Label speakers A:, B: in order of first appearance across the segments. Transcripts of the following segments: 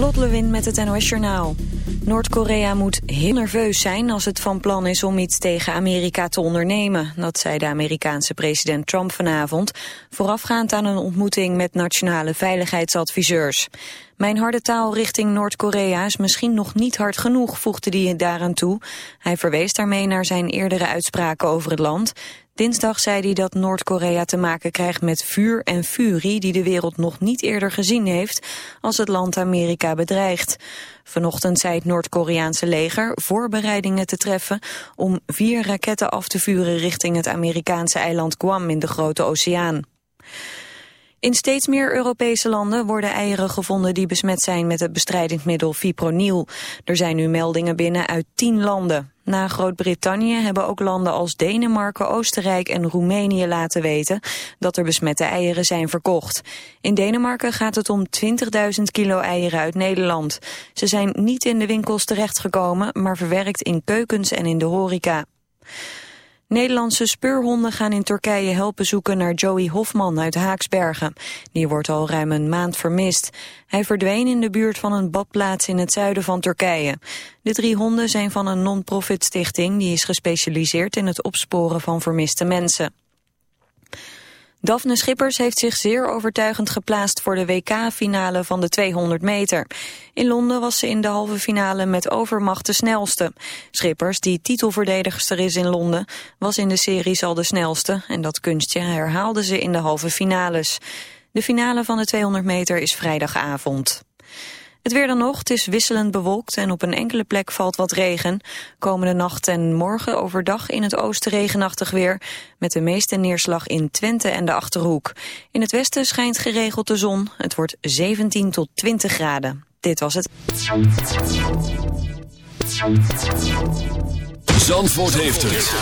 A: Lot Lewin met het NOS Journaal. Noord-Korea moet heel nerveus zijn als het van plan is om iets tegen Amerika te ondernemen. Dat zei de Amerikaanse president Trump vanavond, voorafgaand aan een ontmoeting met nationale veiligheidsadviseurs. Mijn harde taal richting Noord-Korea is misschien nog niet hard genoeg, voegde hij daaraan toe. Hij verwees daarmee naar zijn eerdere uitspraken over het land. Dinsdag zei hij dat Noord-Korea te maken krijgt met vuur en furie die de wereld nog niet eerder gezien heeft als het land Amerika bedreigt. Vanochtend zei het Noord-Koreaanse leger voorbereidingen te treffen om vier raketten af te vuren richting het Amerikaanse eiland Guam in de Grote Oceaan. In steeds meer Europese landen worden eieren gevonden die besmet zijn met het bestrijdingsmiddel fipronil. Er zijn nu meldingen binnen uit tien landen. Na Groot-Brittannië hebben ook landen als Denemarken, Oostenrijk en Roemenië laten weten dat er besmette eieren zijn verkocht. In Denemarken gaat het om 20.000 kilo eieren uit Nederland. Ze zijn niet in de winkels terechtgekomen, maar verwerkt in keukens en in de horeca. Nederlandse speurhonden gaan in Turkije helpen zoeken naar Joey Hofman uit Haaksbergen. Die wordt al ruim een maand vermist. Hij verdween in de buurt van een badplaats in het zuiden van Turkije. De drie honden zijn van een non-profit stichting die is gespecialiseerd in het opsporen van vermiste mensen. Daphne Schippers heeft zich zeer overtuigend geplaatst voor de WK-finale van de 200 meter. In Londen was ze in de halve finale met overmacht de snelste. Schippers, die titelverdedigster is in Londen, was in de series al de snelste. En dat kunstje herhaalde ze in de halve finales. De finale van de 200 meter is vrijdagavond. Het weer dan nog, het is wisselend bewolkt en op een enkele plek valt wat regen. Komende nacht en morgen overdag in het oosten regenachtig weer... met de meeste neerslag in Twente en de Achterhoek. In het westen schijnt geregeld de zon. Het wordt 17 tot 20 graden. Dit was het.
B: Zandvoort heeft het.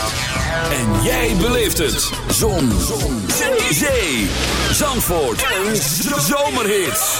B: En jij beleeft het. Zon. zon. Zee. Zandvoort. Een zomerhit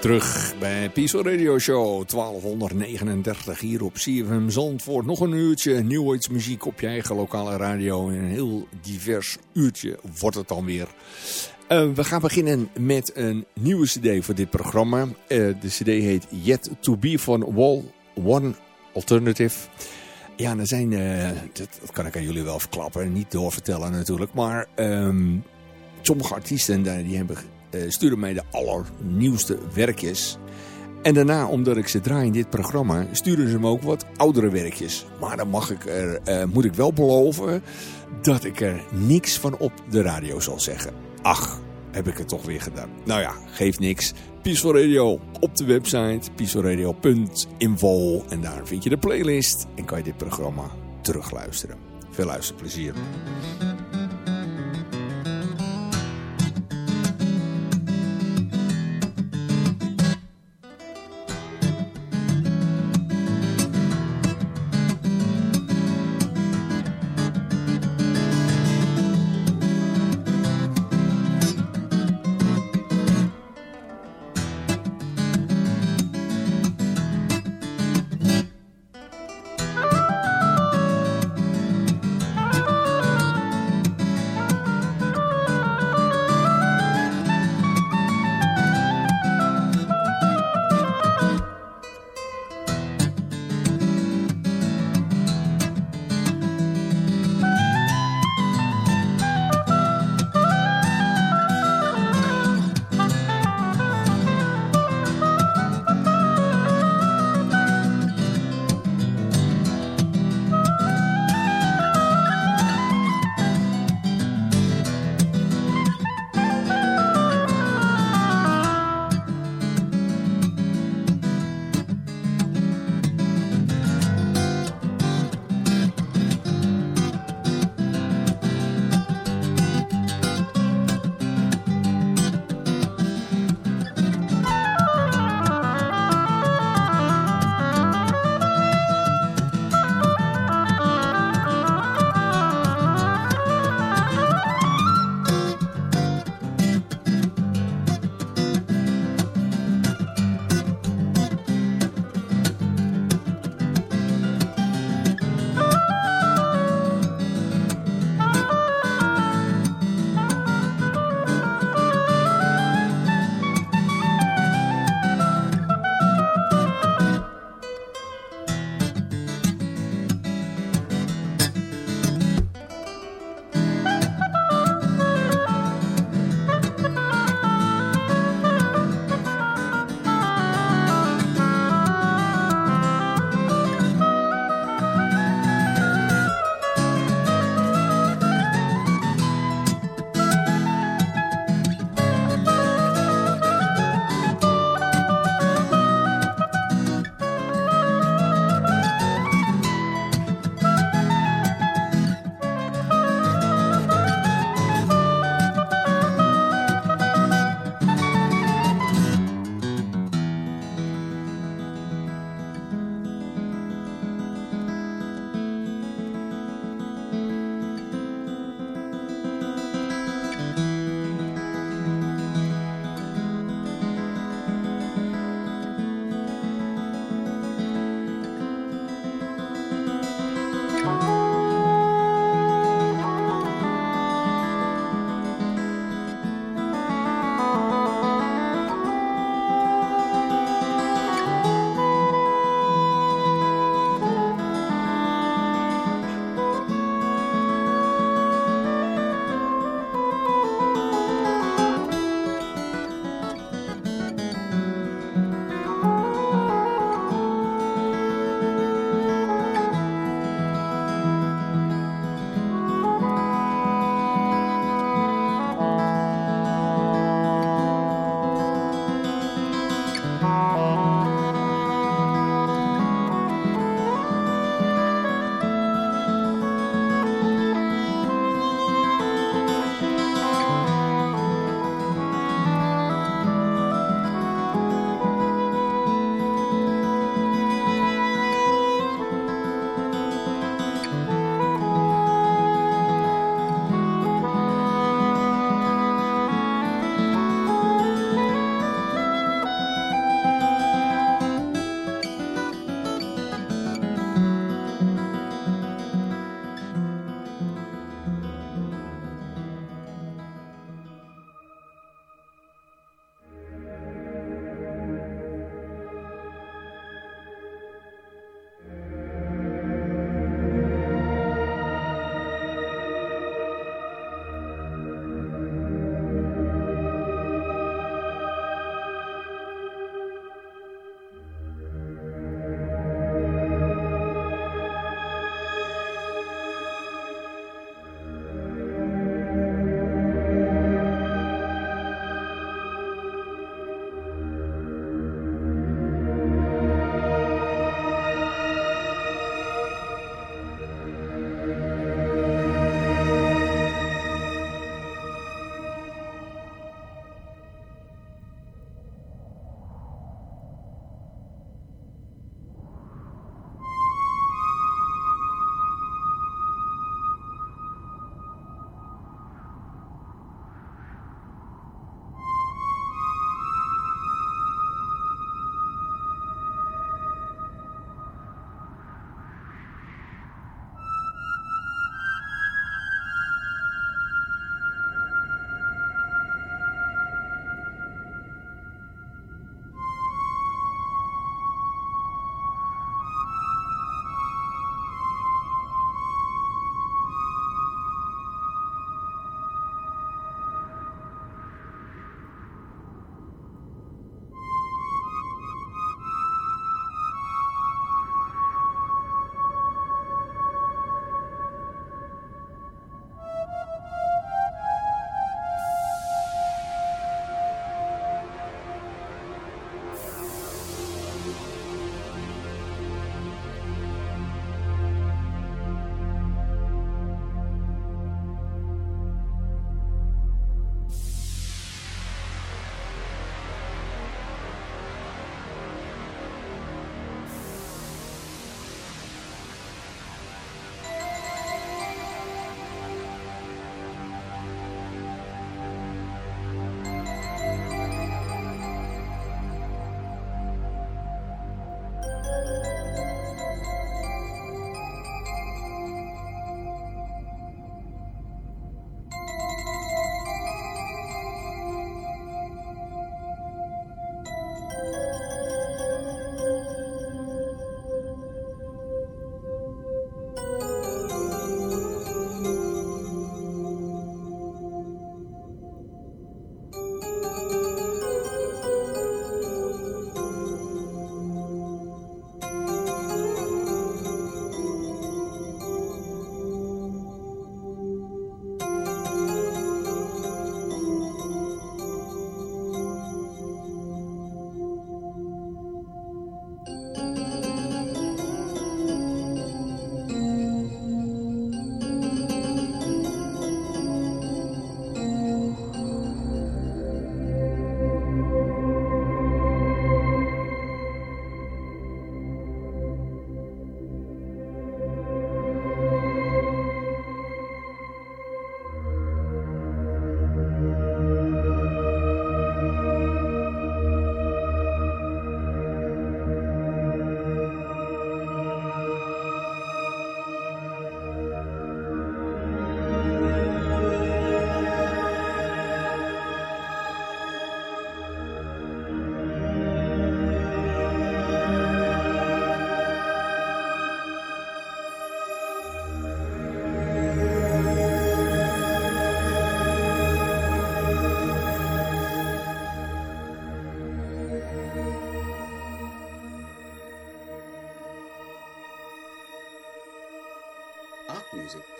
C: Terug bij Peaceful Radio Show 1239 hier op CFM Zandvoort. Nog een uurtje nieuwheidsmuziek op je eigen lokale radio. En een heel divers uurtje wordt het dan weer. Uh, we gaan beginnen met een nieuwe cd voor dit programma. Uh, de cd heet Yet To Be van Wall One Alternative. Ja, er zijn, uh, dat, kan ik aan jullie wel verklappen, niet doorvertellen natuurlijk. Maar um, sommige artiesten die hebben uh, sturen mij de allernieuwste werkjes. En daarna, omdat ik ze draai in dit programma, sturen ze me ook wat oudere werkjes. Maar dan mag ik er, uh, moet ik wel beloven dat ik er niks van op de radio zal zeggen. Ach, heb ik het toch weer gedaan. Nou ja, geeft niks. Peaceful Radio op de website peacefulradio.info en daar vind je de playlist en kan je dit programma terugluisteren. Veel luisterplezier.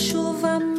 D: chuva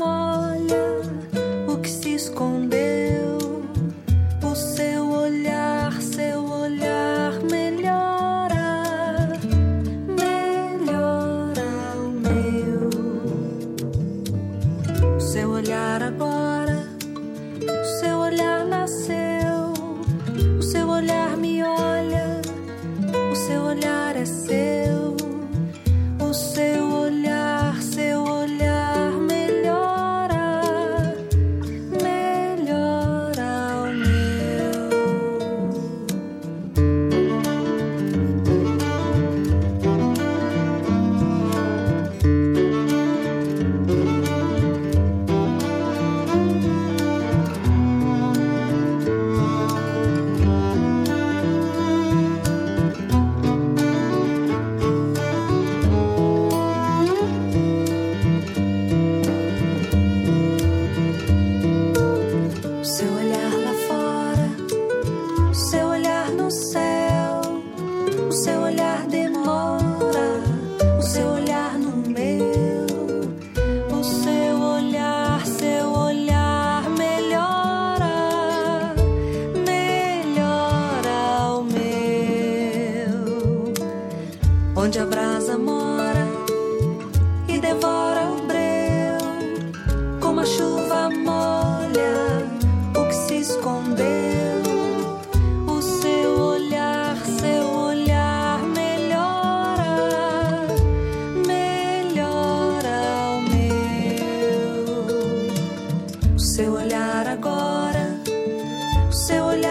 D: seu olhar.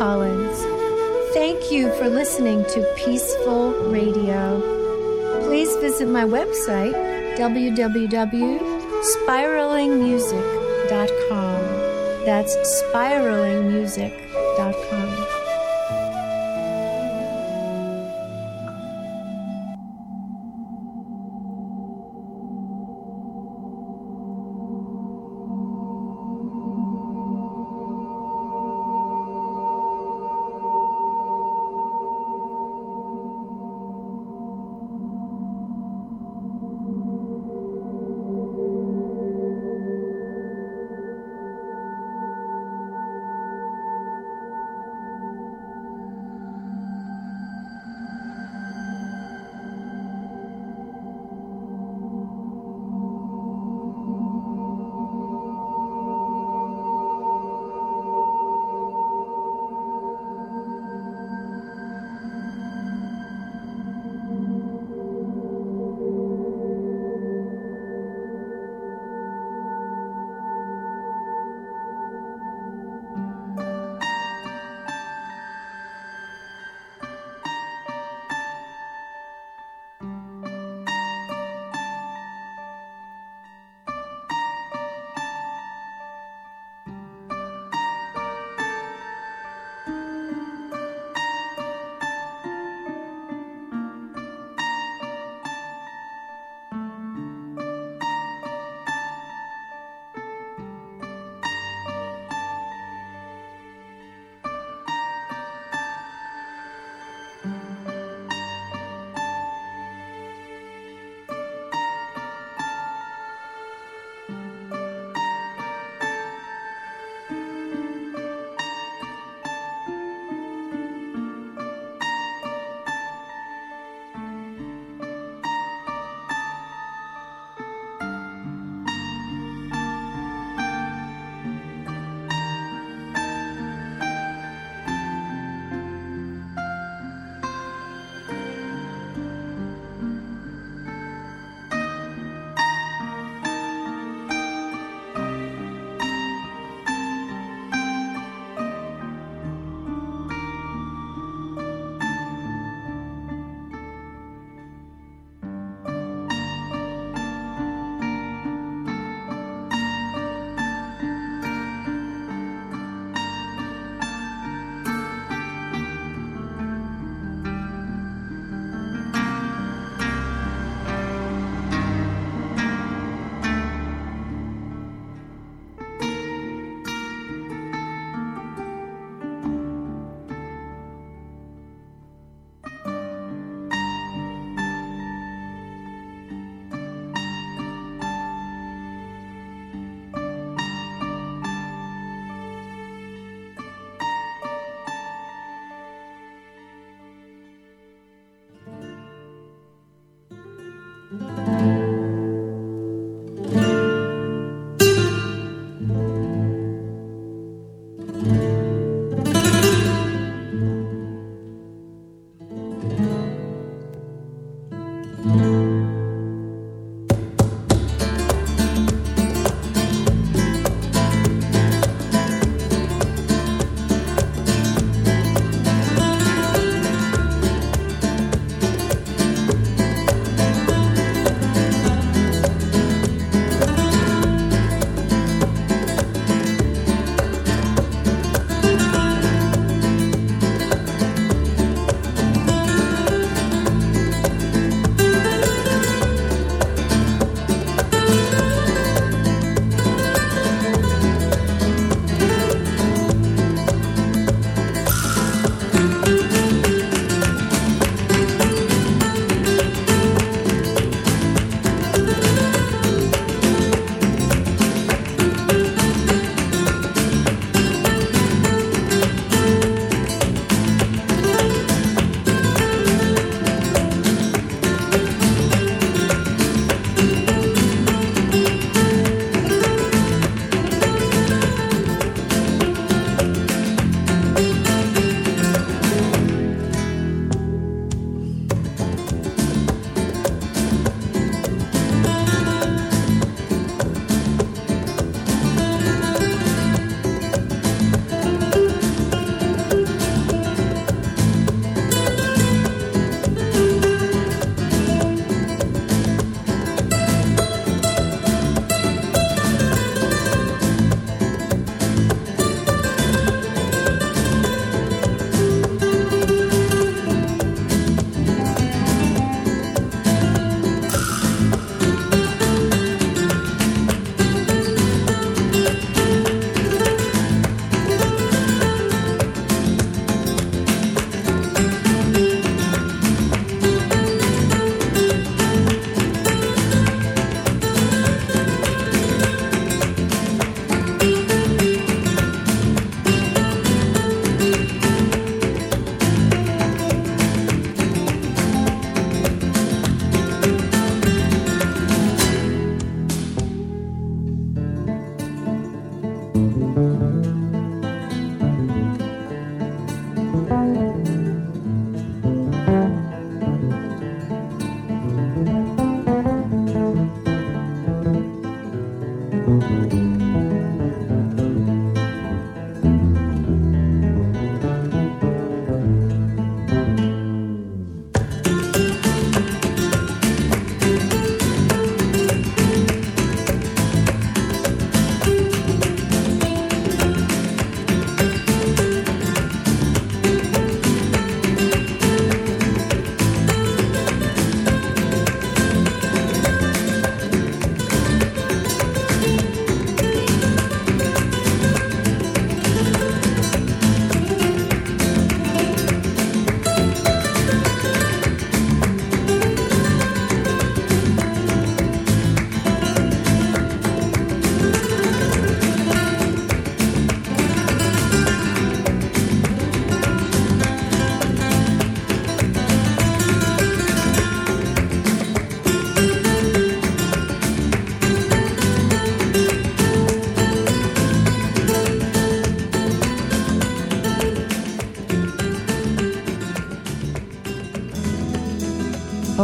E: Collins. Thank you for listening to Peaceful Radio. Please visit my website, www.spiralingmusic.com. That's spiralingmusic.com.